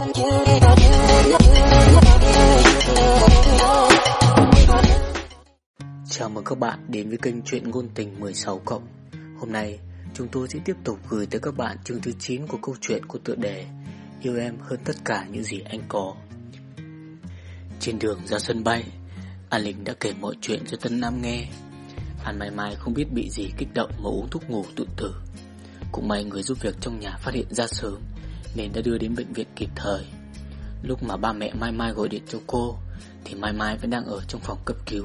Chào mừng các bạn đến với kênh chuyện ngôn tình 16 cộng. Hôm nay, chúng tôi sẽ tiếp tục gửi tới các bạn chương thứ 9 của câu chuyện của tựa đề Yêu em hơn tất cả những gì anh có. Trên đường ra sân bay, An Linh đã kể mọi chuyện cho Tân Nam nghe. An Mai Mai không biết bị gì kích động mà uống thuốc ngủ tự tử. Cũng may người giúp việc trong nhà phát hiện ra sớm nên đã đưa đến bệnh viện kịp thời. Lúc mà ba mẹ Mai Mai gọi điện cho cô thì Mai Mai vẫn đang ở trong phòng cấp cứu.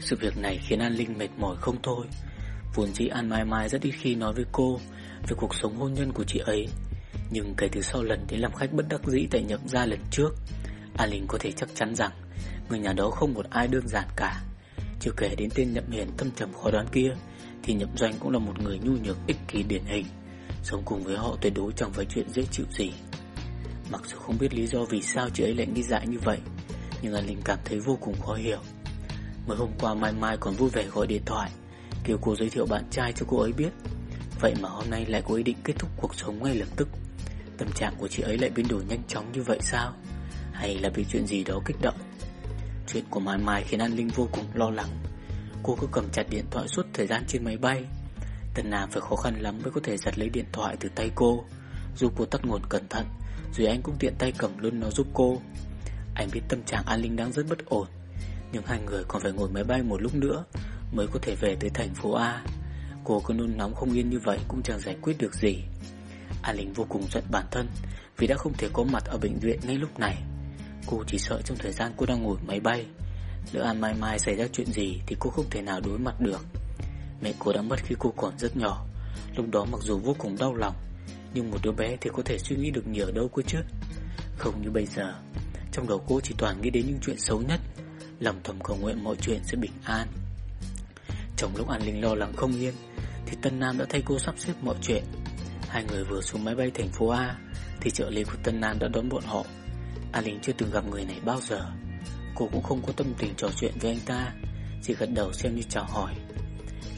Sự việc này khiến An Linh mệt mỏi không thôi. Vốn dĩ An Mai Mai rất ít khi nói với cô về cuộc sống hôn nhân của chị ấy. Nhưng kể từ sau lần đến làm khách bất đắc dĩ tại nhậm gia lần trước, An Linh có thể chắc chắn rằng người nhà đó không một ai đơn giản cả. Chưa kể đến tên nhậm hiền tâm trầm khó đoán kia, thì nhậm doanh cũng là một người nhu nhược ích kỷ điển hình. Sống cùng với họ tuyệt đối chẳng phải chuyện dễ chịu gì. Mặc dù không biết lý do vì sao chị ấy lại nghĩ dại như vậy, nhưng An Linh cảm thấy vô cùng khó hiểu. Mới hôm qua Mai Mai còn vui vẻ gọi điện thoại Kêu cô giới thiệu bạn trai cho cô ấy biết. Vậy mà hôm nay lại có ý định kết thúc cuộc sống ngay lập tức. Tâm trạng của chị ấy lại biến đổi nhanh chóng như vậy sao? Hay là vì chuyện gì đó kích động? Chuyện của Mai Mai khiến An Linh vô cùng lo lắng. Cô cứ cầm chặt điện thoại suốt thời gian trên máy bay Tần Nam phải khó khăn lắm mới có thể giật lấy điện thoại từ tay cô. Giúp cô tắt nguồn cẩn thận, Rồi anh cũng tiện tay cầm luôn nó giúp cô. Anh biết tâm trạng An Linh đang rất bất ổn, nhưng hai người còn phải ngồi máy bay một lúc nữa Mới có thể về tới thành phố A. Cô cứ nôn nóng không yên như vậy Cũng chẳng giải quyết được gì. An Linh vô cùng giận bản thân Vì đã không thể có mặt ở bệnh viện ngay lúc này. Cô chỉ sợ trong thời gian cô đang ngồi máy bay, Lỡ An Mai Mai xảy ra chuyện gì Thì cô không thể nào đối mặt được. Mẹ cô đã mất khi cô còn rất nhỏ. Lúc đó mặc dù vô cùng đau lòng, Nhưng một đứa bé thì có thể suy nghĩ được nhiều đâu cơ chứ? Không như bây giờ. Trong đầu cô chỉ toàn nghĩ đến những chuyện xấu nhất. Lòng thầm cầu nguyện mọi chuyện sẽ bình an. Trong lúc An Linh lo lắng không yên, Thì Tân Nam đã thay cô sắp xếp mọi chuyện. Hai người vừa xuống máy bay thành phố A, Thì trợ lý của Tân Nam đã đón bọn họ. An Linh chưa từng gặp người này bao giờ. Cô cũng không có tâm tình trò chuyện với anh ta, Chỉ gật đầu xem như chào hỏi.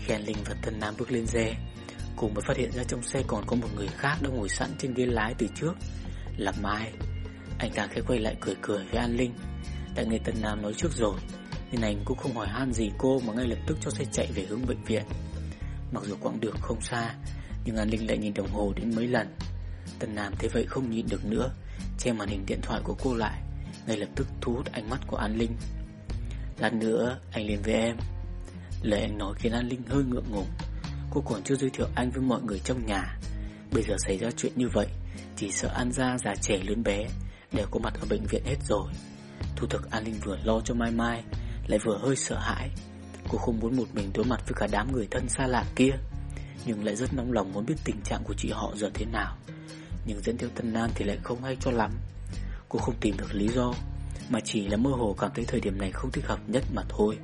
Khi Linh và Tân Nam bước lên xe. Cùng mới phát hiện ra trong xe còn có một người khác đang ngồi sẵn trên ghế lái từ trước. Là Mai. Anh ta khẽ quay lại cười cười với An Linh. Tại người Tân Nam nói trước rồi, Nên anh cũng không hỏi han gì cô Mà ngay lập tức cho xe chạy về hướng bệnh viện. Mặc dù quãng đường không xa, Nhưng An Linh lại nhìn đồng hồ đến mấy lần. Tân Nam thấy vậy không nhịn được nữa, Che màn hình điện thoại của cô lại, Ngay lập tức thu hút ánh mắt của An Linh. Lát nữa anh liền với em. Lời anh nói khiến An Linh hơi ngượng ngùng. Cô còn chưa giới thiệu anh với mọi người trong nhà. Bây giờ xảy ra chuyện như vậy, Chỉ sợ An gia già trẻ lớn bé Đều có mặt ở bệnh viện hết rồi. Thu thực An Linh vừa lo cho Mai Mai, Lại vừa hơi sợ hãi. Cô không muốn một mình đối mặt với cả đám người thân xa lạ kia, Nhưng lại rất nóng lòng muốn biết tình trạng của chị họ giờ thế nào. Nhưng dẫn theo Tân Nam thì lại không hay cho lắm. Cô không tìm được lý do, Mà chỉ là mơ hồ cảm thấy thời điểm này không thích hợp nhất mà thôi.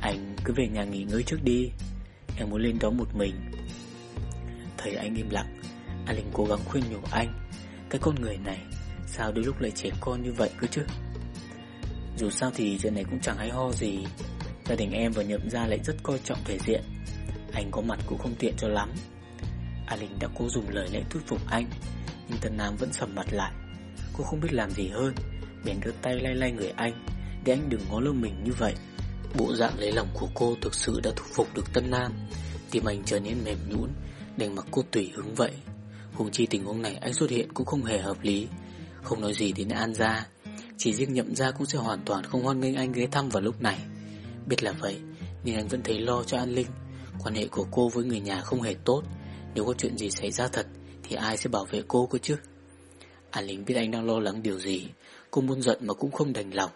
Anh cứ về nhà nghỉ ngơi trước đi. Em muốn lên đó một mình. Thấy anh im lặng An Linh cố gắng khuyên nhủ anh. Cái con người này, Sao đôi lúc lại trẻ con như vậy cơ chứ? Dù sao thì chuyện này cũng chẳng hay ho gì. Gia đình em và nhậm gia lại rất coi trọng thể diện. Anh có mặt cũng không tiện cho lắm. A Linh đã cố dùng lời lẽ thuyết phục anh, Nhưng Tân Nam vẫn sầm mặt lại. Cô không biết làm gì hơn, Bèn đưa tay lay lay người anh, Để anh đừng ngó lơ mình như vậy. Bộ dạng lấy lòng của cô thực sự đã thu phục được Tân Nam. Tim anh trở nên mềm nhũn, Đành mặc cô tùy hứng vậy. Hùng chi tình huống này anh xuất hiện cũng không hề hợp lý. Không nói gì đến An gia. Chỉ riêng nhậm ra cũng sẽ hoàn toàn không hoan nghênh anh ghé thăm vào lúc này. Biết là vậy Nhưng anh vẫn thấy lo cho An Linh. Quan hệ của cô với người nhà không hề tốt. Nếu có chuyện gì xảy ra thật, Thì ai sẽ bảo vệ cô cơ chứ? An Linh biết anh đang lo lắng điều gì. Cô muốn giận mà cũng không đành lòng.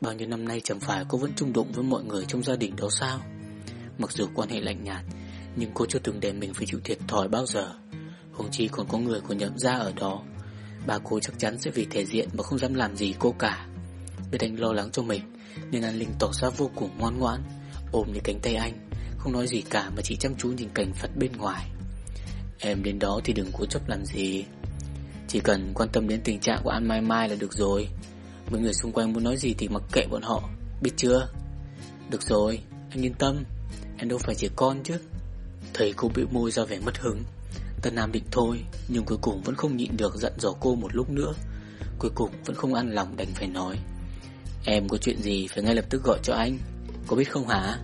Bao nhiêu năm nay chẳng phải cô vẫn trung đụng với mọi người trong gia đình đó sao? Mặc dù quan hệ lạnh nhạt, Nhưng cô chưa từng để mình phải chịu thiệt thòi bao giờ. Hùng chi còn có người của nhậm gia ở đó. Bà cô chắc chắn sẽ vì thể diện mà không dám làm gì cô cả. Biết anh lo lắng cho mình, Nên An Linh tỏ ra vô cùng ngoan ngoãn, Ôm lấy cánh tay anh, Không nói gì cả mà chỉ chăm chú nhìn cảnh phật bên ngoài. Em đến đó thì đừng cố chấp làm gì. Chỉ cần quan tâm đến tình trạng của An Mai Mai là được rồi mọi người xung quanh muốn nói gì thì mặc kệ bọn họ. Biết chưa? Được rồi, anh yên tâm. Em đâu phải trẻ con chứ. Thầy cô bị môi ra vẻ mất hứng. Tân Nam định thôi, Nhưng cuối cùng vẫn không nhịn được giận dò cô một lúc nữa. Cuối cùng vẫn không ăn lòng đành phải nói. Em có chuyện gì phải ngay lập tức gọi cho anh? Có biết không hả?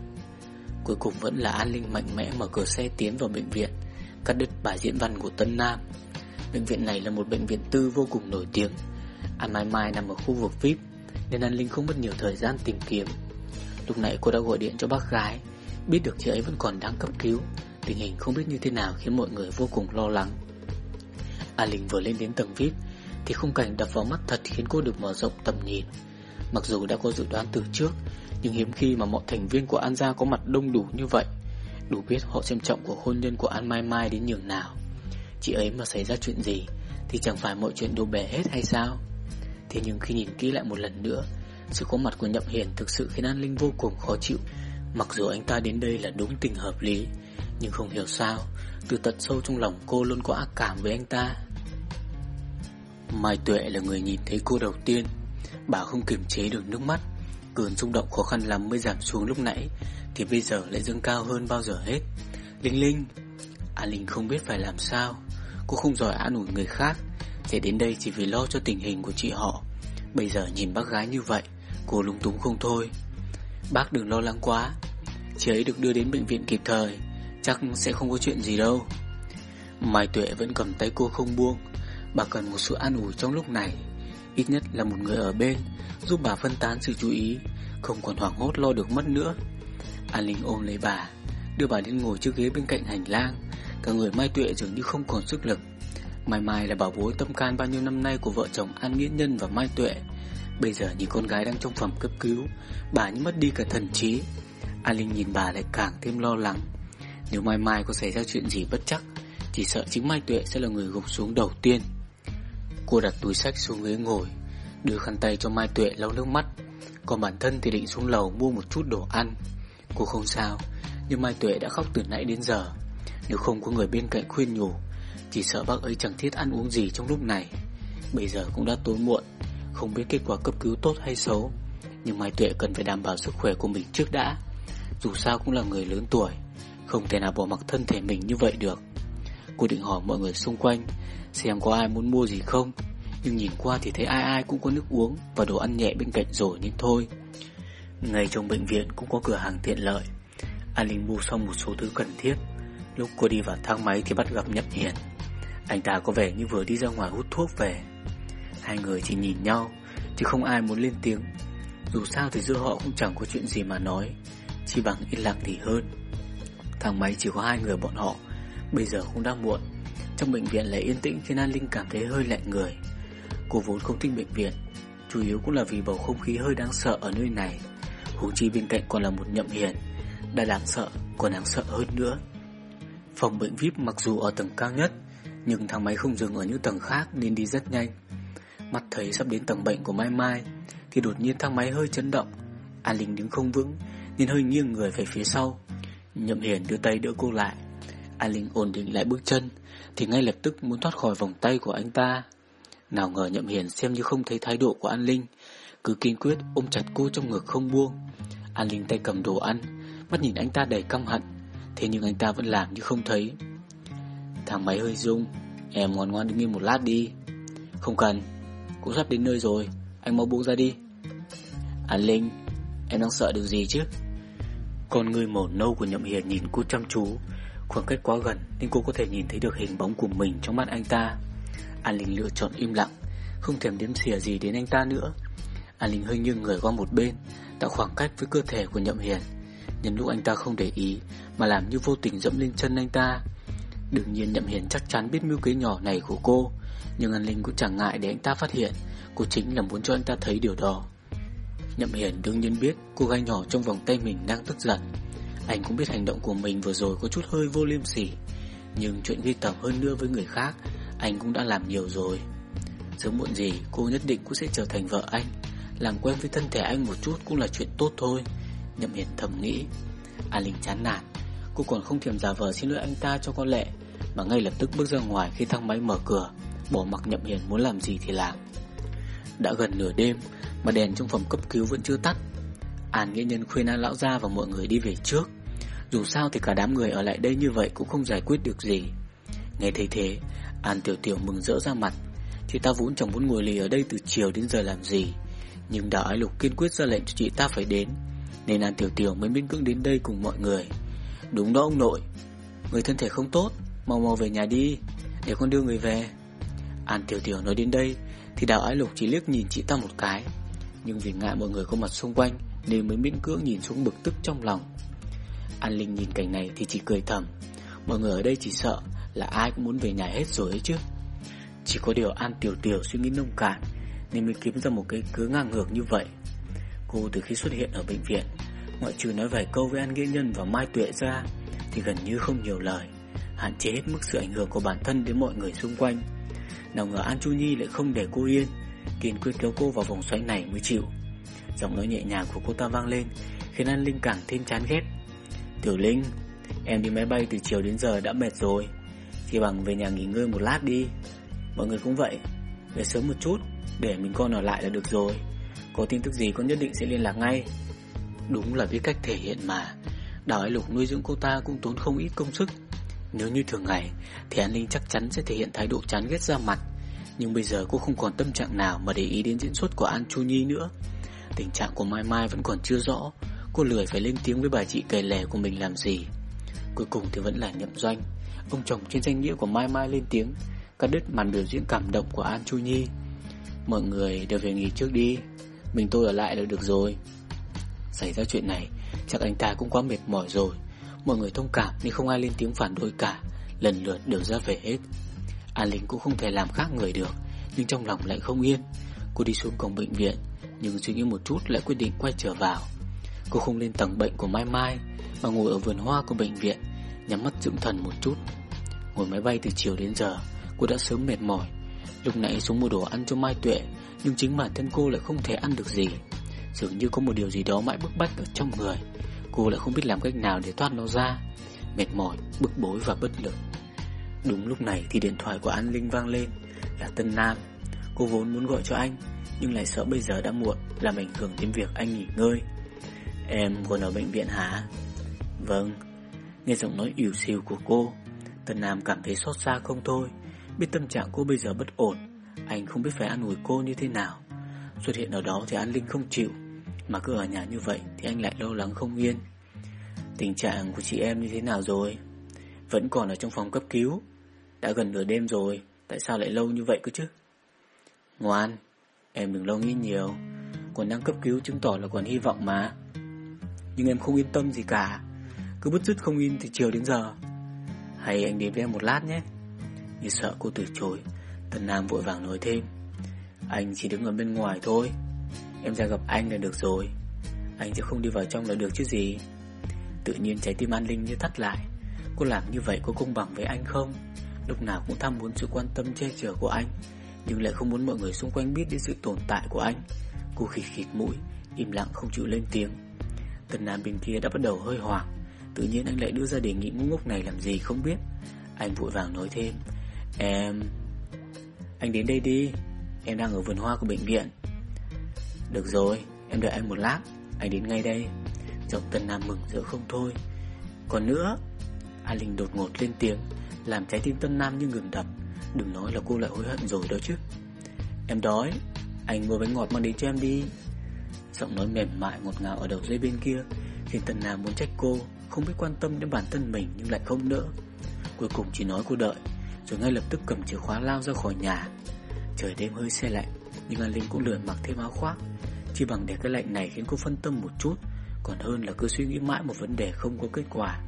Cuối cùng vẫn là An Linh mạnh mẽ mở cửa xe tiến vào bệnh viện, Cắt đứt bài diễn văn của Tân Nam. Bệnh viện này là một bệnh viện tư vô cùng nổi tiếng. An Mai Mai nằm ở khu vực VIP Nên An Linh không mất nhiều thời gian tìm kiếm. Lúc nãy cô đã gọi điện cho bác gái, Biết được chị ấy vẫn còn đang cấp cứu. Tình hình không biết như thế nào khiến mọi người vô cùng lo lắng. An Linh vừa lên đến tầng VIP Thì khung cảnh đập vào mắt thật khiến cô được mở rộng tầm nhìn. Mặc dù đã có dự đoán từ trước, Nhưng hiếm khi mà mọi thành viên của An Gia có mặt đông đủ như vậy, Đủ biết họ xem trọng của hôn nhân của An Mai Mai đến nhường nào. Chị ấy mà xảy ra chuyện gì Thì chẳng phải mọi chuyện đổ bể hết hay sao? Thế nhưng khi nhìn kỹ lại một lần nữa, Sự có mặt của Nhậm Hiền thực sự khiến An Linh vô cùng khó chịu. Mặc dù anh ta đến đây là đúng tình hợp lý, Nhưng không hiểu sao, Từ tận sâu trong lòng cô luôn có ác cảm với anh ta. Mai Tuệ là người nhìn thấy cô đầu tiên. Bà không kiềm chế được nước mắt, Cơn xung động khó khăn lắm mới giảm xuống lúc nãy, Thì bây giờ lại dâng cao hơn bao giờ hết. Linh Linh, An Linh không biết phải làm sao. Cô không giỏi an ủi người khác Chạy đến đây chỉ vì lo cho tình hình của chị họ. Bây giờ nhìn bác gái như vậy, Cô lúng túng không thôi. Bác đừng lo lắng quá. Chị ấy được đưa đến bệnh viện kịp thời, Chắc sẽ không có chuyện gì đâu. Mai Tuệ vẫn cầm tay cô không buông. Bà cần một sự an ủi trong lúc này. Ít nhất là một người ở bên, Giúp bà phân tán sự chú ý, Không còn hoảng hốt lo được mất nữa. An Linh ôm lấy bà, Đưa bà đến ngồi trước ghế bên cạnh hành lang. Cả người Mai Tuệ dường như không còn sức lực. Mai Mai là bảo bối tâm can bao nhiêu năm nay Của vợ chồng An Nghĩa Nhân và Mai Tuệ. Bây giờ nhìn con gái đang trong phòng cấp cứu, Bà như mất đi cả thần trí. An Linh nhìn bà lại càng thêm lo lắng. Nếu Mai Mai có xảy ra chuyện gì bất chắc, Chỉ sợ chính Mai Tuệ sẽ là người gục xuống đầu tiên. Cô đặt túi sách xuống ghế ngồi, Đưa khăn tay cho Mai Tuệ lau nước mắt. Còn bản thân thì định xuống lầu mua một chút đồ ăn. Cô không sao, Nhưng Mai Tuệ đã khóc từ nãy đến giờ. Nếu không có người bên cạnh khuyên nhủ chỉ sợ bác ấy chẳng thiết ăn uống gì trong lúc này. Bây giờ cũng đã tối muộn, Không biết kết quả cấp cứu tốt hay xấu. Nhưng Mai Tuệ cần phải đảm bảo sức khỏe của mình trước đã. Dù sao cũng là người lớn tuổi, Không thể nào bỏ mặc thân thể mình như vậy được. Cô định hỏi mọi người xung quanh, Xem có ai muốn mua gì không. Nhưng nhìn qua thì thấy ai ai cũng có nước uống Và đồ ăn nhẹ bên cạnh rồi nhưng thôi. Ngay trong bệnh viện cũng có cửa hàng tiện lợi. An Linh mua xong một số thứ cần thiết. Lúc cô đi vào thang máy thì bắt gặp Nhậm Hiền. Anh ta có vẻ như vừa đi ra ngoài hút thuốc về. Hai người chỉ nhìn nhau, Chứ không ai muốn lên tiếng. Dù sao thì giữa họ cũng chẳng có chuyện gì mà nói, Chỉ bằng yên lặng thì hơn. Thang máy chỉ có hai người bọn họ, Bây giờ cũng đã muộn. Trong bệnh viện lại yên tĩnh khiến An Linh cảm thấy hơi lạnh người. Cô vốn không thích bệnh viện, Chủ yếu cũng là vì bầu không khí hơi đáng sợ ở nơi này. Huống chi bên cạnh còn là một nhậm hiền, Đã đáng sợ, còn đáng sợ hơn nữa. Phòng bệnh VIP mặc dù ở tầng cao nhất, Nhưng thang máy không dừng ở những tầng khác nên đi rất nhanh. Mắt thấy sắp đến tầng bệnh của Mai Mai, Thì đột nhiên thang máy hơi chấn động. An Linh đứng không vững, Nên hơi nghiêng người về phía sau. Nhậm Hiền đưa tay đỡ cô lại. An Linh ổn định lại bước chân, Thì ngay lập tức muốn thoát khỏi vòng tay của anh ta. Nào ngờ Nhậm Hiền xem như không thấy thái độ của An Linh, Cứ kiên quyết ôm chặt cô trong ngực không buông. An Linh tay cầm đồ ăn, Mắt nhìn anh ta đầy căm hận. Thế nhưng anh ta vẫn làm như không thấy. Thằng máy hơi rung, Em ngoan ngoan đứng yên một lát đi. Không cần, Cũng sắp đến nơi rồi, Anh mau buông ra đi. An Linh, Em đang sợ điều gì chứ? Con người màu nâu của Nhậm Hiền nhìn cô chăm chú, Khoảng cách quá gần nên cô có thể nhìn thấy được hình bóng của mình trong mắt anh ta. An Linh lựa chọn im lặng, Không thèm đếm xỉa gì đến anh ta nữa. An Linh hơi nghiêng người qua một bên, Tạo khoảng cách với cơ thể của Nhậm Hiền. Nhân lúc anh ta không để ý, Mà làm như vô tình dẫm lên chân anh ta. Đương nhiên Nhậm Hiền chắc chắn biết mưu kế nhỏ này của cô, Nhưng An Linh cũng chẳng ngại để anh ta phát hiện, Cô chính là muốn cho anh ta thấy điều đó. Nhậm Hiền đương nhiên biết cô gái nhỏ trong vòng tay mình đang tức giận. Anh cũng biết hành động của mình vừa rồi có chút hơi vô liêm sỉ, Nhưng chuyện ghi tầm hơn nữa với người khác, Anh cũng đã làm nhiều rồi. Sớm muộn gì, cô nhất định cũng sẽ trở thành vợ anh. Làm quen với thân thể anh một chút cũng là chuyện tốt thôi. Nhậm Hiền thầm nghĩ. An Linh chán nản. Cô còn không thèm giả vờ xin lỗi anh ta cho con lệ, Mà ngay lập tức bước ra ngoài khi thang máy mở cửa, Bỏ mặc Nhậm Hiền muốn làm gì thì làm. Đã gần nửa đêm, Mà đèn trong phòng cấp cứu vẫn chưa tắt. An nghĩa nhân khuyên An lão gia và mọi người đi về trước. Dù sao thì cả đám người ở lại đây như vậy Cũng không giải quyết được gì. Nghe thấy thế, An tiểu tiểu mừng rỡ ra mặt. Chị ta vốn chẳng muốn ngồi lì ở đây từ chiều đến giờ làm gì, Nhưng đạo Ái Lục kiên quyết ra lệnh cho chị ta phải đến. Nên An Tiểu Tiểu mới miễn cưỡng đến đây cùng mọi người. Đúng đó ông nội, Người thân thể không tốt, Mau mau về nhà đi, Để con đưa người về. An Tiểu Tiểu nói đến đây Thì Đào Ái Lục chỉ liếc nhìn chị ta một cái. Nhưng vì ngại mọi người có mặt xung quanh Nên mới miễn cưỡng nhìn xuống bực tức trong lòng. An Linh nhìn cảnh này thì chỉ cười thầm, Mọi người ở đây chỉ sợ là ai cũng muốn về nhà hết rồi ấy chứ. Chỉ có điều An Tiểu Tiểu suy nghĩ nông cạn Nên mới kiếm ra một cái cớ ngang ngược như vậy. Cô từ khi xuất hiện ở bệnh viện. Ngoại trừ nói vài câu với An Nghĩa Nhân và Mai Tuệ ra, Thì gần như không nhiều lời, Hạn chế hết mức sự ảnh hưởng của bản thân đến mọi người xung quanh. Nào ngờ An Chu Nhi lại không để cô yên, Kiên quyết kéo cô vào vòng xoáy này mới chịu. Giọng nói nhẹ nhàng của cô ta vang lên, Khiến An Linh càng thêm chán ghét. Tiểu Linh, Em đi máy bay từ chiều đến giờ đã mệt rồi. Chỉ bằng về nhà nghỉ ngơi một lát đi. Mọi người cũng vậy, Về sớm một chút, Để mình con ở lại là được rồi. Có tin tức gì con nhất định sẽ liên lạc ngay. Đúng là biết cách thể hiện mà. Đào Ái Lục nuôi dưỡng cô ta cũng tốn không ít công sức. Nếu như thường ngày, Thì An Linh chắc chắn sẽ thể hiện thái độ chán ghét ra mặt. Nhưng bây giờ cô không còn tâm trạng nào Mà để ý đến diễn xuất của An Chu Nhi nữa. Tình trạng của Mai Mai vẫn còn chưa rõ. Cô lười phải lên tiếng với bà chị kề lẻ của mình làm gì. Cuối cùng thì vẫn là nhậm doanh. Ông chồng trên danh nghĩa của Mai Mai lên tiếng, Cắt đứt màn biểu diễn cảm động của An Chu Nhi. Mọi người đều về nghỉ trước đi. Mình tôi ở lại là được rồi. Xảy ra chuyện này, Chắc anh ta cũng quá mệt mỏi rồi. Mọi người thông cảm nên không ai lên tiếng phản đối cả. Lần lượt đều ra về hết. An Linh cũng không thể làm khác người được, Nhưng trong lòng lại không yên. Cô đi xuống cổng bệnh viện, Nhưng suy nghĩ một chút lại quyết định quay trở vào. Cô không lên tầng bệnh của Mai Mai, Mà ngồi ở vườn hoa của bệnh viện, Nhắm mắt dưỡng thần một chút. Ngồi máy bay từ chiều đến giờ, Cô đã sớm mệt mỏi. Lúc nãy xuống mua đồ ăn cho Mai Tuệ Nhưng chính bản thân cô lại không thể ăn được gì. Dường như có một điều gì đó mãi bức bách ở trong người. Cô lại không biết làm cách nào để thoát nó ra. Mệt mỏi, bức bối và bất lực. Đúng lúc này thì điện thoại của An Linh vang lên. Là Tân Nam. Cô vốn muốn gọi cho anh Nhưng lại sợ bây giờ đã muộn Làm ảnh hưởng đến việc anh nghỉ ngơi. Em còn ở bệnh viện hả? Vâng. Nghe giọng nói ỉu xìu của cô Tân Nam cảm thấy xót xa không thôi. Biết tâm trạng cô bây giờ bất ổn, Anh không biết phải an ủi cô như thế nào. Xuất hiện ở đó thì An Linh không chịu, Mà cứ ở nhà như vậy Thì anh lại lo lắng không yên. Tình trạng của chị em như thế nào rồi? Vẫn còn ở trong phòng cấp cứu. Đã gần nửa đêm rồi, Tại sao lại lâu như vậy cơ chứ? Ngoan, Em đừng lo nghĩ nhiều. Còn đang cấp cứu chứng tỏ là còn hy vọng mà. Nhưng em không yên tâm gì cả. Cứ bứt rứt không yên từ chiều đến giờ. Hay anh đến với em một lát nhé. Như sợ cô từ chối. Tần Nam vội vàng nói thêm, Anh chỉ đứng ở bên ngoài thôi. Em ra gặp anh là được rồi. Anh sẽ không đi vào trong là được chứ gì. Tự nhiên trái tim An Linh như thắt lại. Cô làm như vậy có công bằng với anh không? Lúc nào cũng tham muốn sự quan tâm che chở của anh, Nhưng lại không muốn mọi người xung quanh biết đến sự tồn tại của anh. Cô khịt khịt mũi, Im lặng không chịu lên tiếng. Tần Nam bên kia đã bắt đầu hơi hoảng. Tự nhiên anh lại đưa ra đề nghị ngu ngốc này làm gì không biết. Anh vội vàng nói thêm Em... Anh đến đây đi. Em đang ở vườn hoa của bệnh viện. Được rồi, em đợi anh một lát. Anh đến ngay đây. Giọng Tân Nam mừng rỡ không thôi. Còn nữa A Linh đột ngột lên tiếng Làm trái tim Tân Nam như ngừng đập. Đừng nói là cô lại hối hận rồi đó chứ. Em đói Anh mua bánh ngọt mang đến cho em đi. Giọng nói mềm mại ngọt ngào ở đầu dây bên kia Khiến Tân Nam muốn trách cô Không biết quan tâm đến bản thân mình Nhưng lại không đỡ Cuối cùng chỉ nói cô đợi. Rồi ngay lập tức cầm chìa khóa lao ra khỏi nhà. Trời đêm hơi xe lạnh, Nhưng An Linh cũng lười mặc thêm áo khoác. Chỉ bằng để cái lạnh này khiến cô phân tâm một chút, Còn hơn là cứ suy nghĩ mãi một vấn đề không có kết quả.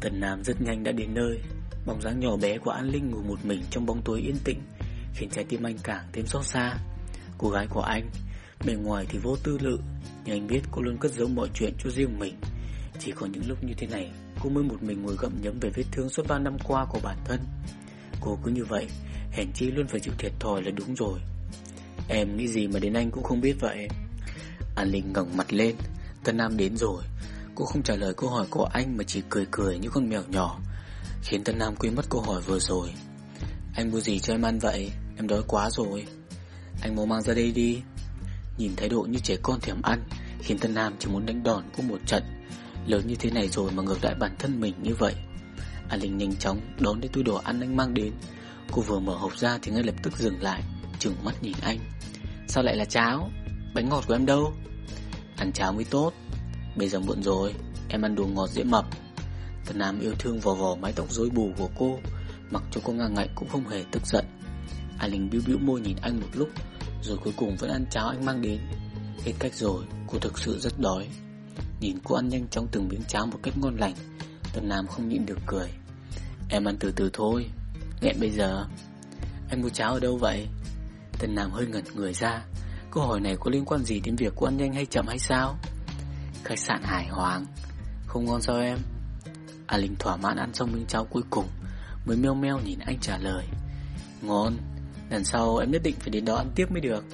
Tần Nam rất nhanh đã đến nơi. Bóng dáng nhỏ bé của An Linh ngủ một mình trong bóng tối yên tĩnh, Khiến trái tim anh càng thêm xót xa. Cô gái của anh, Bề ngoài thì vô tư lự, Nhưng anh biết cô luôn cất giấu mọi chuyện cho riêng mình. Chỉ có những lúc như thế này, Cô mới một mình ngồi gặm nhấm về vết thương suốt ba năm qua của bản thân. Cô cứ như vậy, Hèn chi luôn phải chịu thiệt thòi là đúng rồi. Em nghĩ gì mà đến anh cũng không biết vậy. An Linh ngẩng mặt lên, Tân Nam đến rồi. Cô không trả lời câu hỏi của anh Mà chỉ cười cười như con mèo nhỏ, Khiến Tân Nam quên mất câu hỏi vừa rồi. Anh mua gì cho em ăn vậy? Em đói quá rồi. Anh mau mang ra đây đi. Nhìn thái độ như trẻ con thèm ăn, Khiến Tân Nam chỉ muốn đánh đòn cô một trận. Lớn như thế này rồi mà ngược lại bản thân mình như vậy. An Linh nhanh chóng đón lấy túi đồ ăn anh mang đến. Cô vừa mở hộp ra thì ngay lập tức dừng lại, Trừng mắt nhìn anh. Sao lại là cháo? Bánh ngọt của em đâu? Ăn cháo mới tốt. Bây giờ muộn rồi, Em ăn đồ ngọt dễ mập. Tần Nam yêu thương vò vò mái tóc rối bù của cô, Mặc cho cô ngang ngạnh cũng không hề tức giận. A Linh biu biu môi nhìn anh một lúc, Rồi cuối cùng vẫn ăn cháo anh mang đến. Hết cách rồi, Cô thực sự rất đói. Nhìn cô ăn nhanh chóng từng miếng cháo một cách ngon lành Tần Nam không nhịn được cười. Em ăn từ từ thôi, Nghẹn bây giờ. Anh mua cháo ở đâu vậy? Tần Nam hơi ngẩn người ra. Câu hỏi này có liên quan gì đến việc của ăn nhanh hay chậm hay sao? Khách sạn Hải Hoàng, Không ngon sao em? A Linh thỏa mãn ăn xong miếng cháo cuối cùng, Mới meo meo nhìn anh trả lời. Ngon, Lần sau em nhất định phải đến đó ăn tiếp mới được.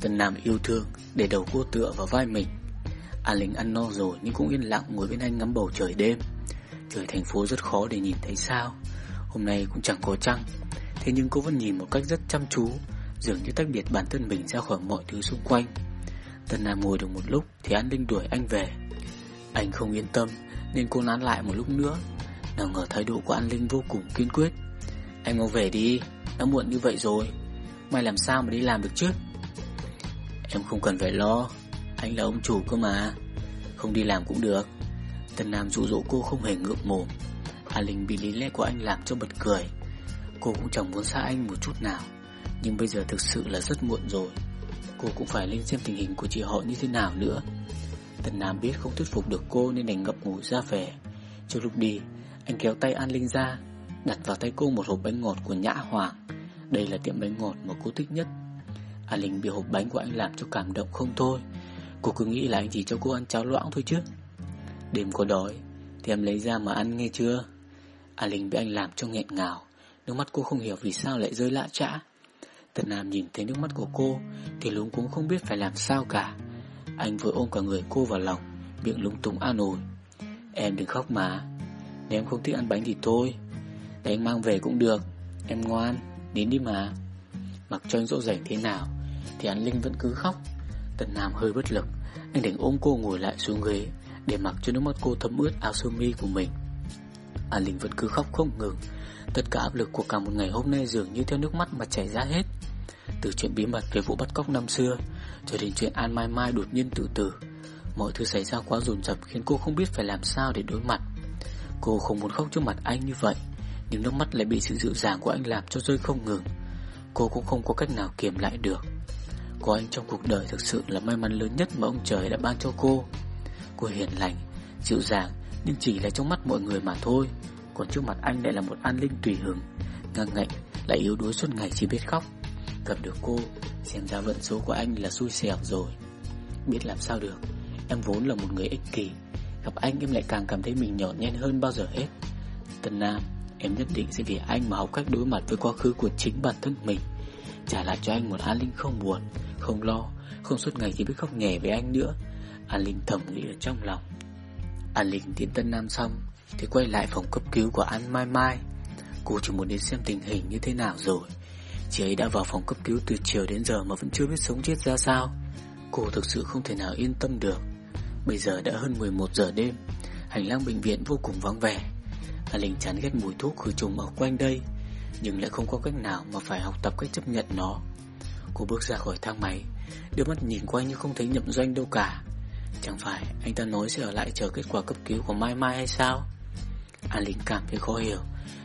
Tần Nam yêu thương, Để đầu cô tựa vào vai mình. A Linh ăn no rồi nhưng cũng yên lặng ngồi bên anh ngắm bầu trời đêm. Trời thành phố rất khó để nhìn thấy sao. Hôm nay cũng chẳng có trăng. Thế nhưng cô vẫn nhìn một cách rất chăm chú, Dường như tách biệt bản thân mình ra khỏi mọi thứ xung quanh. Tần Nam ngồi được một lúc Thì An Linh đuổi anh về. Anh không yên tâm, Nên cô nán lại một lúc nữa. Nào ngờ thái độ của An Linh vô cùng kiên quyết. Anh mau về đi, Đã muộn như vậy rồi. Mày làm sao mà đi làm được chứ? Em không cần phải lo, Anh là ông chủ cơ mà. Không đi làm cũng được. Tần Nam dụ dỗ cô không hề ngượng mồm Hà Linh bị lý lẽ của anh làm cho bật cười. Cô cũng chẳng muốn xa anh một chút nào, Nhưng bây giờ thực sự là rất muộn rồi. Cô cũng phải lên xem tình hình của chị họ như thế nào nữa. Tần Nam biết không thuyết phục được cô Nên đành ngập ngủ ra về. Trước lúc đi, Anh kéo tay An Linh ra, Đặt vào tay cô một hộp bánh ngọt của Nhã Hoàng. Đây là tiệm bánh ngọt mà cô thích nhất. An Linh bị hộp bánh của anh làm cho cảm động không thôi. Cô cứ nghĩ là anh chỉ cho cô ăn cháo loãng thôi chứ. Đêm có đói Thì em lấy ra mà ăn nghe chưa? A Linh bị anh làm cho nghẹn ngào Nước mắt cô không hiểu vì sao lại rơi lạ trã. Tần Nam nhìn thấy nước mắt của cô Thì lúng cũng không biết phải làm sao cả. Anh vừa ôm cả người cô vào lòng Miệng lúng túng an ủi. Em đừng khóc mà Nếu em không thích ăn bánh thì thôi. Để anh mang về cũng được Em ngoan, đến đi mà. Mặc cho anh dỗ dành thế nào Thì An Linh vẫn cứ khóc. Tần Nam hơi bất lực Anh đành ôm cô ngồi lại xuống ghế. Để mặc cho nước mắt cô thấm ướt áo sơ mi của mình. An Linh vẫn cứ khóc không ngừng. Tất cả áp lực của cả một ngày hôm nay dường như theo nước mắt mà chảy ra hết. Từ chuyện bí mật về vụ bắt cóc năm xưa, Cho đến chuyện An Mai Mai đột nhiên tự tử, Mọi thứ xảy ra quá dồn dập khiến cô không biết phải làm sao để đối mặt. Cô không muốn khóc trước mặt anh như vậy, Nhưng nước mắt lại bị sự dịu dàng của anh làm cho rơi không ngừng. Cô cũng không có cách nào kiềm lại được. Có anh trong cuộc đời thực sự là may mắn lớn nhất mà ông trời đã ban cho cô. Cô hiền lành, dịu dàng Nhưng chỉ là trong mắt mọi người mà thôi. Còn trước mặt anh lại là một an linh tùy hứng Ngang ngạnh, lại yếu đuối suốt ngày chỉ biết khóc. Gặp được cô, xem ra vận số của anh là xui xẻo rồi. Biết làm sao được Em vốn là một người ích kỷ. Gặp anh em lại càng cảm thấy mình nhỏ nhen hơn bao giờ hết. Tân Nam Em nhất định sẽ vì anh mà học cách đối mặt với quá khứ của chính bản thân mình. Trả lại cho anh một An Linh không buồn Không lo Không suốt ngày chỉ biết khóc nhè với anh nữa. An Linh thầm nghĩ ở trong lòng. An Linh tiến Tân Nam xong Thì quay lại phòng cấp cứu của An Mai Mai. Cô chỉ muốn đến xem tình hình như thế nào rồi. Chị ấy đã vào phòng cấp cứu từ chiều đến giờ Mà vẫn chưa biết sống chết ra sao. Cô thực sự không thể nào yên tâm được. Bây giờ đã hơn 11 giờ đêm, Hành lang bệnh viện vô cùng vắng vẻ. An Linh chán ghét mùi thuốc khử trùng ở quanh đây, Nhưng lại không có cách nào mà phải học tập cách chấp nhận nó. Cô bước ra khỏi thang máy, Đưa mắt nhìn quanh như không thấy nhậm doanh đâu cả. Chẳng phải anh ta nói sẽ ở lại chờ kết quả cấp cứu của Mai Mai hay sao? An Linh cảm thấy khó hiểu,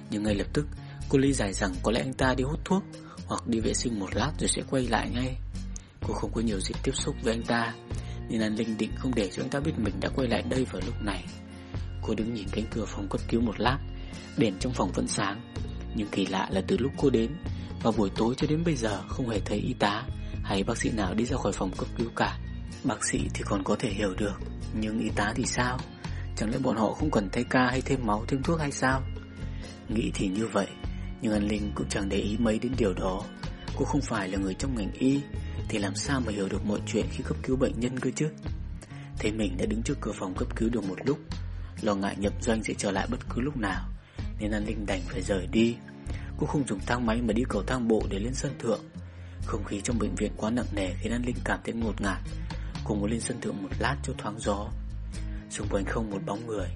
Nhưng ngay lập tức, cô lý giải rằng có lẽ anh ta đi hút thuốc Hoặc đi vệ sinh một lát rồi sẽ quay lại ngay. Cô không có nhiều dịp tiếp xúc với anh ta, Nên An Linh định không để cho anh ta biết mình đã quay lại đây vào lúc này. Cô đứng nhìn cánh cửa phòng cấp cứu một lát, Đèn trong phòng vẫn sáng, Nhưng kỳ lạ là từ lúc cô đến, Vào buổi tối cho đến bây giờ không hề thấy y tá Hay bác sĩ nào đi ra khỏi phòng cấp cứu cả. Bác sĩ thì còn có thể hiểu được, Nhưng y tá thì sao? Chẳng lẽ bọn họ không cần thay ca hay thêm máu, thêm thuốc hay sao? Nghĩ thì như vậy, Nhưng An Linh cũng chẳng để ý mấy đến điều đó. Cô không phải là người trong ngành y, Thì làm sao mà hiểu được mọi chuyện khi cấp cứu bệnh nhân cơ chứ? Thấy mình đã đứng trước cửa phòng cấp cứu được một lúc, Lo ngại nhập doanh sẽ trở lại bất cứ lúc nào, Nên An Linh đành phải rời đi. Cô không dùng thang máy mà đi cầu thang bộ để lên sân thượng. Không khí trong bệnh viện quá nặng nề khiến An Linh cảm thấy ngột ngạt. Cô muốn lên sân thượng một lát cho thoáng gió. Xung quanh không một bóng người,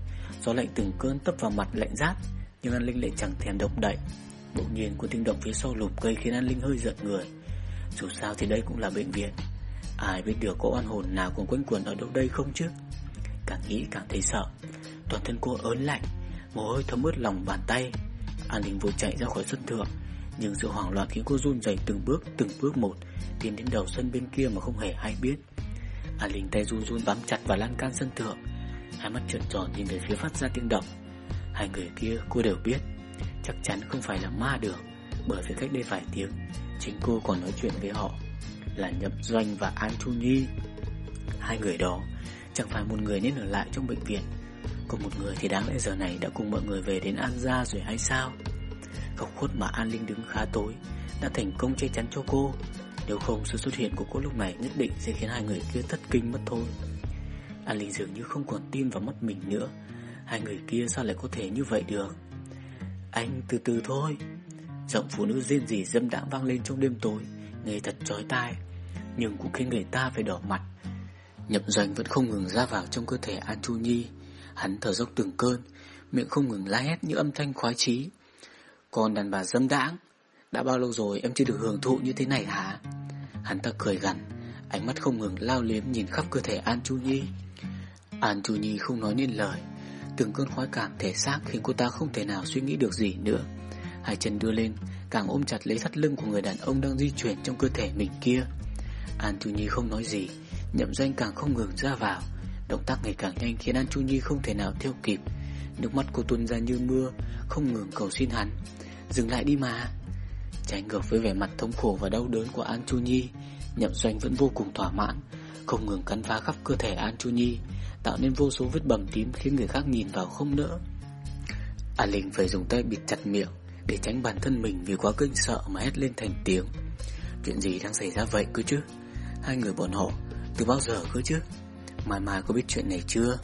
Gió lạnh từng cơn tấp vào mặt lạnh rát, Nhưng An Linh lại chẳng thèm động đậy. Bỗng nhiên có tiếng động phía sau lùm cây khiến An Linh hơi giận người. Dù sao thì đây cũng là bệnh viện, Ai biết được có oan hồn nào còn quanh quẩn ở đâu đây không chứ? Càng nghĩ càng thấy sợ, Toàn thân cô ớn lạnh, Mồ hôi thấm ướt lòng bàn tay. An Linh vội chạy ra khỏi sân thượng, Nhưng sự hoảng loạn khiến cô run rẩy từng bước Từng bước một, Tiến đến đầu sân bên kia mà không hề hay biết. An Linh tay run run bám chặt vào lan can sân thượng. Hai mắt trợn tròn nhìn về phía phát ra tiếng động. Hai người kia cô đều biết, Chắc chắn không phải là ma được Bởi vì cách đây vài tiếng, Chính cô còn nói chuyện với họ, Là Nhậm Doanh và An Chu Nhi. Hai người đó Chẳng phải một người nên ở lại trong bệnh viện. Còn một người thì đáng lẽ giờ này Đã cùng mọi người về đến An Gia rồi hay sao? Góc khuất mà An Linh đứng khá tối, Đã thành công che chắn cho cô. Nếu không sự xuất hiện của cô lúc này Nhất định sẽ khiến hai người kia thất kinh mất thôi An Linh dường như không còn tin vào mắt mình nữa. Hai người kia sao lại có thể như vậy được? Anh, từ từ thôi. Giọng phụ nữ riêng gì dâm đãng vang lên trong đêm tối, Nghe thật chói tai, Nhưng cũng khiến người ta phải đỏ mặt. Nhậm doanh vẫn không ngừng ra vào trong cơ thể An Chu Nhi. Hắn thở dốc từng cơn, Miệng không ngừng la hét như âm thanh khoái chí. Còn đàn bà dâm đãng, Đã bao lâu rồi em chưa được hưởng thụ như thế này hả? Hắn ta cười gằn, Ánh mắt không ngừng lao liếm nhìn khắp cơ thể An Chu Nhi. An Chu Nhi không nói nên lời, Từng cơn khoái cảm thể xác khiến cô ta không thể nào suy nghĩ được gì nữa. Hai chân đưa lên, Càng ôm chặt lấy thắt lưng của người đàn ông đang di chuyển trong cơ thể mình kia. An Chu Nhi không nói gì, Nhậm danh càng không ngừng ra vào. Động tác ngày càng nhanh khiến An Chu Nhi không thể nào theo kịp. Nước mắt cô tuôn ra như mưa, Không ngừng cầu xin hắn. Dừng lại đi mà Trái ngược với vẻ mặt thống khổ và đau đớn của An Chu Nhi, Nhậm doanh vẫn vô cùng thỏa mãn, Không ngừng cắn phá khắp cơ thể An Chu Nhi, Tạo nên vô số vết bầm tím Khiến người khác nhìn vào không nỡ. An Linh phải dùng tay bịt chặt miệng Để tránh bản thân mình vì quá kinh sợ Mà hét lên thành tiếng. Chuyện gì đang xảy ra vậy cơ chứ? Hai người bọn họ, từ bao giờ cơ chứ? Mai Mai có biết chuyện này chưa?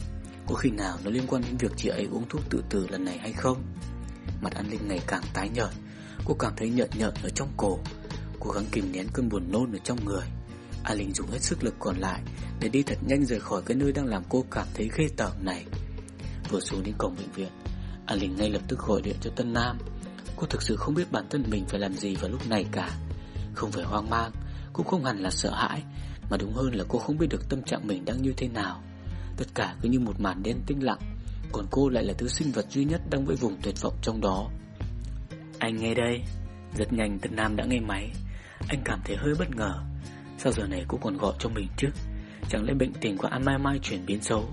Có khi nào nó liên quan đến việc chị ấy uống thuốc tự tử lần này hay không? Mặt An Linh ngày càng tái nhợt Cô cảm thấy nhợn nhợn ở trong cổ. Cố gắng kìm nén cơn buồn nôn ở trong người. A Linh dùng hết sức lực còn lại Để đi thật nhanh rời khỏi cái nơi đang làm cô cảm thấy ghê tởm này. Vừa xuống đến cổng bệnh viện, A Linh ngay lập tức gọi điện cho Tân Nam. Cô thực sự không biết bản thân mình phải làm gì vào lúc này cả. Không phải hoang mang Cũng không hẳn là sợ hãi, Mà đúng hơn là cô không biết được tâm trạng mình đang như thế nào. Tất cả cứ như một màn đen tĩnh lặng, Còn cô lại là thứ sinh vật duy nhất đang với vùng tuyệt vọng trong đó. Anh nghe đây. Rất nhanh Tân Nam đã nghe máy. Anh cảm thấy hơi bất ngờ. Sao giờ này cũng còn gọi cho mình chứ? Chẳng lẽ bệnh tình của An Mai Mai chuyển biến xấu?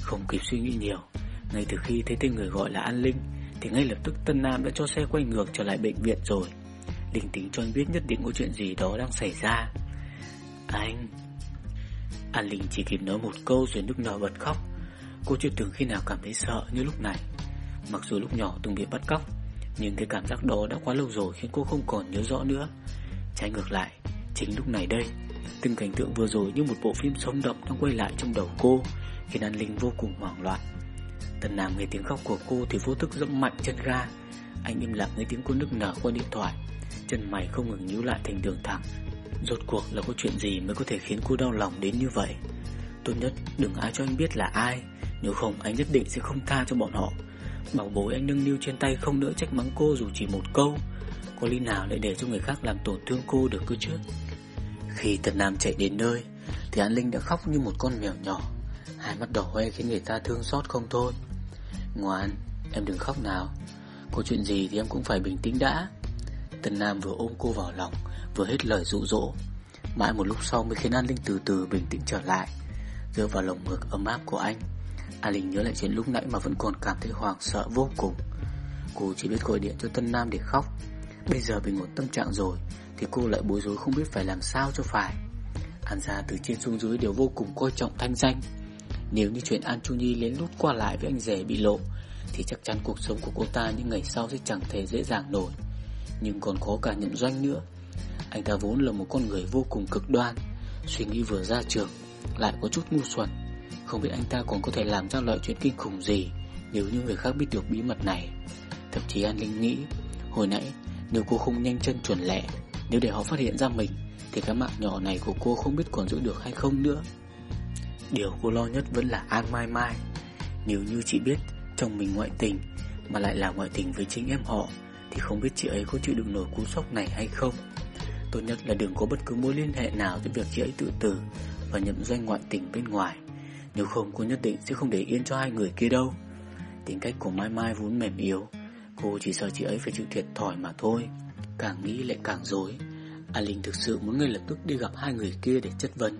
Không kịp suy nghĩ nhiều. Ngay từ khi thấy tên người gọi là An Linh, Thì ngay lập tức Tân Nam đã cho xe quay ngược trở lại bệnh viện rồi. Linh tính cho anh biết nhất định có chuyện gì đó đang xảy ra. Anh! An Linh chỉ kịp nói một câu rồi nước nở bật khóc. Cô chưa từng khi nào cảm thấy sợ như lúc này. Mặc dù lúc nhỏ từng bị bắt cóc nhưng cái cảm giác đó đã quá lâu rồi khiến cô không còn nhớ rõ nữa. Trái ngược lại, Chính lúc này đây, Từng cảnh tượng vừa rồi như một bộ phim sống động đang quay lại trong đầu cô, Khiến An Linh vô cùng hoảng loạn. Tần Nam nghe tiếng khóc của cô thì vô thức dẫm mạnh chân ga. Anh im lặng nghe tiếng cô nức nở qua điện thoại. Chân mày không ngừng nhíu lại thành đường thẳng. Rốt cuộc là có chuyện gì mới có thể khiến cô đau lòng đến như vậy? Tốt nhất đừng ai cho anh biết là ai, Nếu không anh nhất định sẽ không tha cho bọn họ. Bảo bối anh nâng niu trên tay không nỡ trách mắng cô dù chỉ một câu. Có lý nào lại để cho người khác làm tổn thương cô được cơ chứ? Khi Tần Nam chạy đến nơi, Thì An Linh đã khóc như một con mèo nhỏ. Hai mắt đỏ hoe khiến người ta thương xót không thôi. Ngoan, Em đừng khóc nào. Có chuyện gì thì em cũng phải bình tĩnh đã. Tần Nam vừa ôm cô vào lòng, Vừa hết lời dụ dỗ. Mãi một lúc sau mới khiến An Linh từ từ bình tĩnh trở lại, Dựa vào lồng ngực ấm áp của anh. A Linh nhớ lại chuyện lúc nãy mà vẫn còn cảm thấy hoảng sợ vô cùng. Cô chỉ biết gọi điện cho Tân Nam để khóc. Bây giờ bình ổn tâm trạng rồi, Thì cô lại bối rối không biết phải làm sao cho phải. An gia từ trên xuống dưới đều vô cùng coi trọng thanh danh. Nếu như chuyện An Chu Nhi lén lút qua lại với anh rể bị lộ, Thì chắc chắn cuộc sống của cô ta những ngày sau sẽ chẳng thể dễ dàng nổi. Nhưng còn khó cả nhận doanh nữa. Anh ta vốn là một con người vô cùng cực đoan, Suy nghĩ vừa ra trường, Lại có chút ngu xuẩn. Không biết anh ta còn có thể làm ra loại chuyện kinh khủng gì Nếu như người khác biết được bí mật này. Thậm chí An Linh nghĩ, Hồi nãy, nếu cô không nhanh chân chuẩn lẹ, Nếu để họ phát hiện ra mình, Thì cái mạng nhỏ này của cô không biết còn giữ được hay không nữa. Điều cô lo nhất vẫn là An Mai Mai. Nếu như chị biết Chồng mình ngoại tình, Mà lại là ngoại tình với chính em họ, Thì không biết chị ấy có chịu đựng nổi cú sốc này hay không. Tốt nhất là đừng có bất cứ mối liên hệ nào với việc chị ấy tự tử Và nhậm doanh ngoại tình bên ngoài. Nếu không, cô nhất định sẽ không để yên cho hai người kia đâu. Tính cách của Mai Mai vốn mềm yếu, Cô chỉ sợ chị ấy phải chịu thiệt thòi mà thôi. Càng nghĩ lại càng dối A Linh thực sự muốn ngay lập tức đi gặp hai người kia để chất vấn.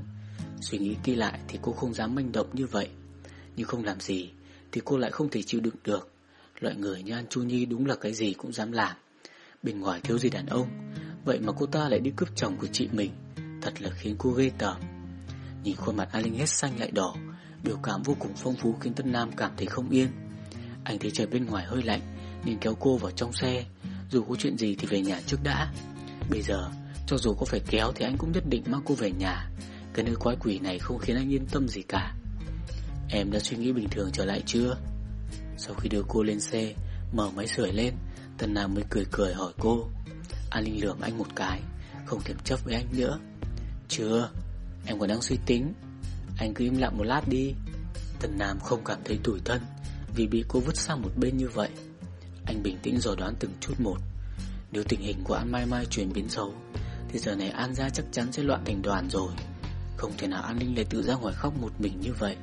Suy nghĩ kỹ lại thì cô không dám manh động như vậy. Nhưng không làm gì Thì cô lại không thể chịu đựng được. Loại người như An Chu Nhi đúng là cái gì cũng dám làm. Bên ngoài thiếu gì đàn ông, Vậy mà cô ta lại đi cướp chồng của chị mình. Thật là khiến cô ghê tởm. Nhìn khuôn mặt A Linh hết xanh lại đỏ Biểu cảm vô cùng phong phú khiến Tân Nam cảm thấy không yên. Anh thấy trời bên ngoài hơi lạnh, Nên kéo cô vào trong xe. Dù có chuyện gì thì về nhà trước đã. Bây giờ, cho dù có phải kéo Thì anh cũng nhất định mang cô về nhà. Cái nơi quái quỷ này không khiến anh yên tâm gì cả. Em đã suy nghĩ bình thường trở lại chưa? Sau khi đưa cô lên xe, Mở máy sưởi lên, Tân Nam mới cười cười hỏi cô. An Linh lườm anh một cái, Không thèm chấp với anh nữa. Chưa, Em còn đang suy tính. Anh cứ im lặng một lát đi. Tần Nam không cảm thấy tủi thân Vì bị cô vứt sang một bên như vậy. Anh bình tĩnh rồi đoán từng chút một. Nếu tình hình của An Mai Mai chuyển biến xấu, Thì giờ này An gia chắc chắn sẽ loạn thành đoàn rồi. Không thể nào An Linh lại tự ra ngoài khóc một mình như vậy.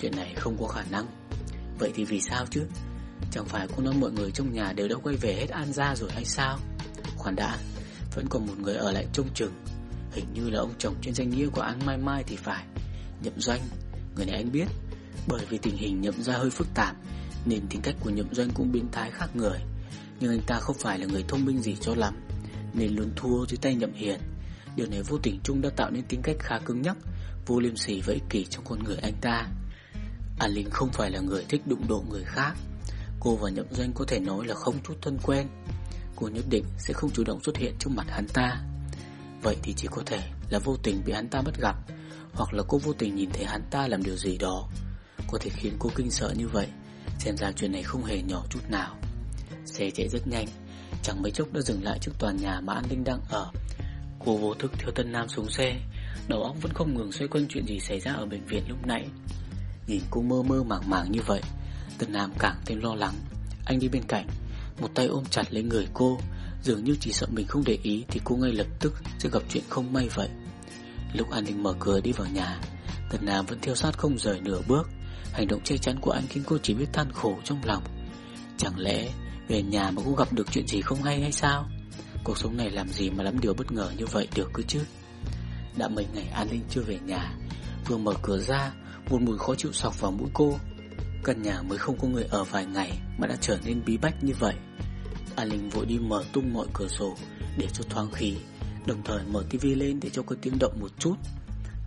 Chuyện này không có khả năng. Vậy thì vì sao chứ? Chẳng phải cô nói mọi người trong nhà đều đã quay về hết An gia rồi hay sao? Khoan đã, Vẫn còn một người ở lại trông chừng. Hình như là ông chồng trên danh nghĩa của An Mai Mai thì phải. Nhậm doanh. Người này anh biết, Bởi vì tình hình nhậm gia hơi phức tạp, Nên tính cách của nhậm doanh cũng biến thái khác người. Nhưng anh ta không phải là người thông minh gì cho lắm, Nên luôn thua dưới tay nhậm hiền. Điều này vô tình chung đã tạo nên tính cách khá cứng nhắc, Vô liêm sỉ và ích kỷ trong con người anh ta. An Linh không phải là người thích đụng độ người khác. Cô và nhậm doanh có thể nói là không chút thân quen. Cô nhất định sẽ không chủ động xuất hiện trước mặt hắn ta. Vậy thì chỉ có thể là vô tình bị hắn ta bắt gặp hoặc là cô vô tình nhìn thấy hắn ta làm điều gì đó. Có thể khiến cô kinh sợ như vậy, Xem ra chuyện này không hề nhỏ chút nào. Xe chạy rất nhanh, Chẳng mấy chốc đã dừng lại trước tòa nhà mà An Linh đang ở. Cô vô thức theo Tân Nam xuống xe, Đầu óc vẫn không ngừng xoay quanh chuyện gì xảy ra ở bệnh viện lúc nãy. Nhìn cô mơ mơ màng màng như vậy, Tân Nam càng thêm lo lắng. Anh đi bên cạnh, Một tay ôm chặt lấy người cô, Dường như chỉ sợ mình không để ý Thì cô ngay lập tức sẽ gặp chuyện không may vậy. Lúc An Linh mở cửa đi vào nhà, Tần Nam vẫn theo sát không rời nửa bước. Hành động che chắn của anh khiến cô chỉ biết than khổ trong lòng. Chẳng lẽ Về nhà mà cô gặp được chuyện gì không hay hay sao? Cuộc sống này làm gì mà lắm điều bất ngờ như vậy được cứ chứ? Đã mấy ngày An Linh chưa về nhà, Vừa mở cửa ra, Một mùi khó chịu sọc vào mũi cô. Căn nhà mới không có người ở vài ngày Mà đã trở nên bí bách như vậy. An Linh vội đi mở tung mọi cửa sổ Để cho thoáng khí. Đồng thời mở tivi lên để cho có tiếng động một chút.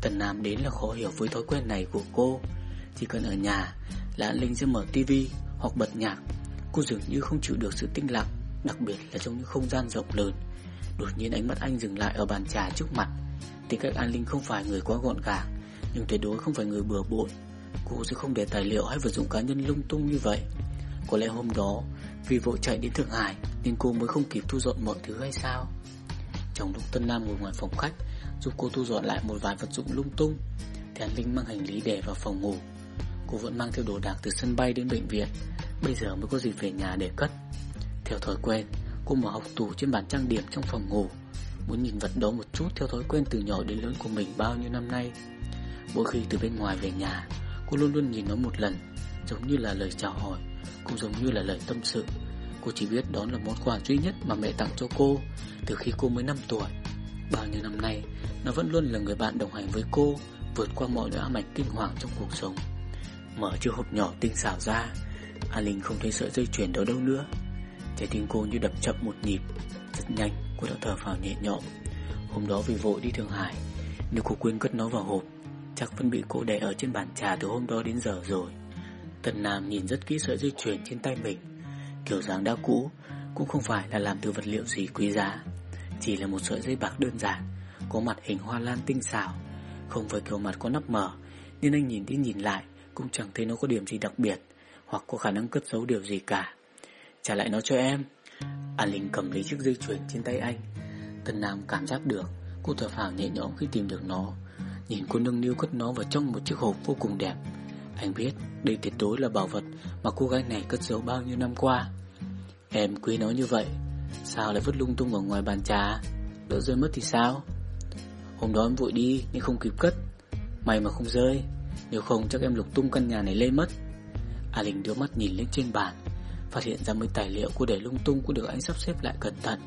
Tần Nam đến là khó hiểu với thói quen này của cô. Chỉ cần ở nhà là An Linh sẽ mở tivi hoặc bật nhạc. Cô dường như không chịu được sự tinh lặng, Đặc biệt là trong những không gian rộng lớn. Đột nhiên ánh mắt anh dừng lại ở bàn trà trước mặt. Tính cách An Linh không phải người quá gọn gàng, Nhưng tuyệt đối không phải người bừa bộn. Cô sẽ không để tài liệu hay vật dụng cá nhân lung tung như vậy. Có lẽ hôm đó Vì vội chạy đến Thượng Hải Nên cô mới không kịp thu dọn mọi thứ hay sao? Trong lúc Tân Nam ngồi ngoài phòng khách, Giúp cô thu dọn lại một vài vật dụng lung tung, Thì An Linh mang hành lý để vào phòng ngủ. Cô vẫn mang theo đồ đạc từ sân bay đến bệnh viện. Bây giờ mới có gì về nhà để cất. Theo thói quen, Cô mở học tủ trên bàn trang điểm trong phòng ngủ. Muốn nhìn vật đó một chút theo thói quen từ nhỏ đến lớn của mình bao nhiêu năm nay. Mỗi khi từ bên ngoài về nhà, Cô luôn luôn nhìn nó một lần, Giống như là lời chào hỏi, Cũng giống như là lời tâm sự. Cô chỉ biết đó là món quà duy nhất mà mẹ tặng cho cô Từ khi cô mới 5 tuổi. Bao nhiêu năm nay, Nó vẫn luôn là người bạn đồng hành với cô, Vượt qua mọi nỗi ám ảnh kinh hoàng trong cuộc sống. Mở chiếc hộp nhỏ tinh xảo ra, A Linh không thấy sợi dây chuyền đó đâu nữa. Trái tim cô như đập chậm một nhịp, Rất nhanh, cô đã thở phào nhẹ nhõm. Hôm đó vì vội đi Thượng Hải, Nếu cô quên cất nó vào hộp, Chắc vẫn bị cô để ở trên bàn trà từ hôm đó đến giờ rồi. Tần Nam nhìn rất kỹ sợi dây chuyền trên tay mình. Kiểu dáng đã cũ, Cũng không phải là làm từ vật liệu gì quý giá. Chỉ là một sợi dây bạc đơn giản, Có mặt hình hoa lan tinh xảo, Không phải kiểu mặt có nắp mở Nên anh nhìn đi nhìn lại Cũng chẳng thấy nó có điểm gì đặc biệt Hoặc có khả năng cất giấu điều gì cả. Trả lại nó cho em. An Linh cầm lấy chiếc dây chuyền trên tay anh. Tần Nam cảm giác được, Cô thở phào nhẹ nhõm khi tìm được nó. Nhìn cô nâng niu cất nó vào trong một chiếc hộp vô cùng đẹp. Anh biết đây tuyệt đối là bảo vật Mà cô gái này cất giấu bao nhiêu năm qua. Em quý nó như vậy, Sao lại vứt lung tung ở ngoài bàn trà? Đỡ rơi mất thì sao? Hôm đó em vội đi, nhưng không kịp cất. May mà không rơi, Nếu không chắc em lục tung căn nhà này lên mất. A Linh đưa mắt nhìn lên trên bàn, Phát hiện ra mấy tài liệu cô để lung tung Cũng được anh sắp xếp lại cẩn thận.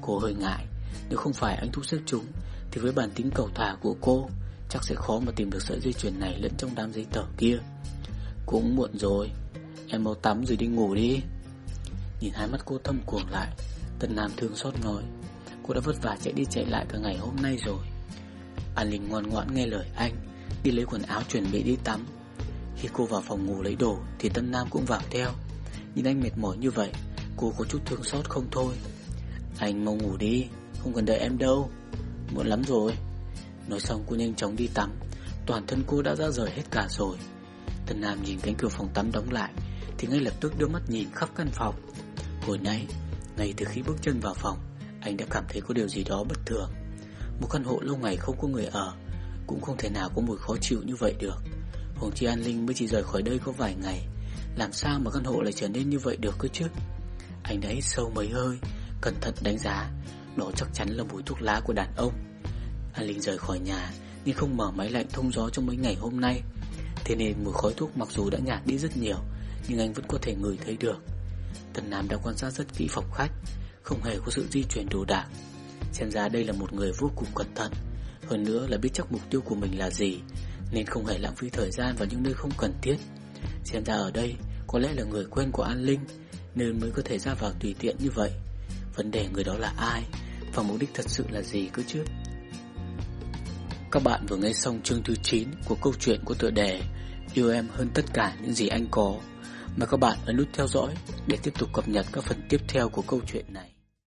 Cô hơi ngại, Nếu không phải anh thu xếp chúng Thì với bản tính cầu thả của cô Chắc sẽ khó mà tìm được sợi dây chuyền này lẫn trong đám giấy tờ kia. Cũng muộn rồi. Em mau tắm rồi đi ngủ đi. Nhìn hai mắt cô thâm cuồng lại Tần Nam thương xót nói. Cô đã vất vả chạy đi chạy lại cả ngày hôm nay rồi. An Linh ngoan ngoãn nghe lời anh, Đi lấy quần áo chuẩn bị đi tắm. Khi cô vào phòng ngủ lấy đồ, Thì Tân Nam cũng vào theo. Nhìn anh mệt mỏi như vậy, Cô có chút thương xót không thôi. Anh mau ngủ đi, Không cần đợi em đâu. Muộn lắm rồi. Nói xong cô nhanh chóng đi tắm. Toàn thân cô đã ra rời hết cả rồi. Tần Nam nhìn cánh cửa phòng tắm đóng lại, Thì ngay lập tức đưa mắt nhìn khắp căn phòng. Hồi nay, Ngay từ khi bước chân vào phòng, Anh đã cảm thấy có điều gì đó bất thường. Một căn hộ lâu ngày không có người ở, Cũng không thể nào có mùi khó chịu như vậy được. Hồng Chi An Linh mới chỉ rời khỏi đây có vài ngày. Làm sao mà căn hộ lại trở nên như vậy được cơ chứ? Anh đã hít sâu mấy hơi, Cẩn thận đánh giá. Đó chắc chắn là mùi thuốc lá của đàn ông. An Linh rời khỏi nhà, Nhưng không mở máy lạnh thông gió trong mấy ngày hôm nay. Thế nên mùi khói thuốc mặc dù đã nhạt đi rất nhiều, Nhưng anh vẫn có thể ngửi thấy được. Tần Nam đã quan sát rất kỹ phòng khách, Không hề có sự di chuyển đồ đạc. Xem ra đây là một người vô cùng cẩn thận. Hơn nữa là biết chắc mục tiêu của mình là gì, Nên không hề lãng phí thời gian vào những nơi không cần thiết. Xem ra ở đây, có lẽ là người quen của An Linh, Nên mới có thể ra vào tùy tiện như vậy. Vấn đề người đó là ai, Và mục đích thật sự là gì cơ chứ? Các bạn vừa nghe xong chương thứ 9 của câu chuyện của tựa đề Yêu em hơn tất cả những gì anh có Mời các bạn ấn nút theo dõi để tiếp tục cập nhật các phần tiếp theo của câu chuyện này.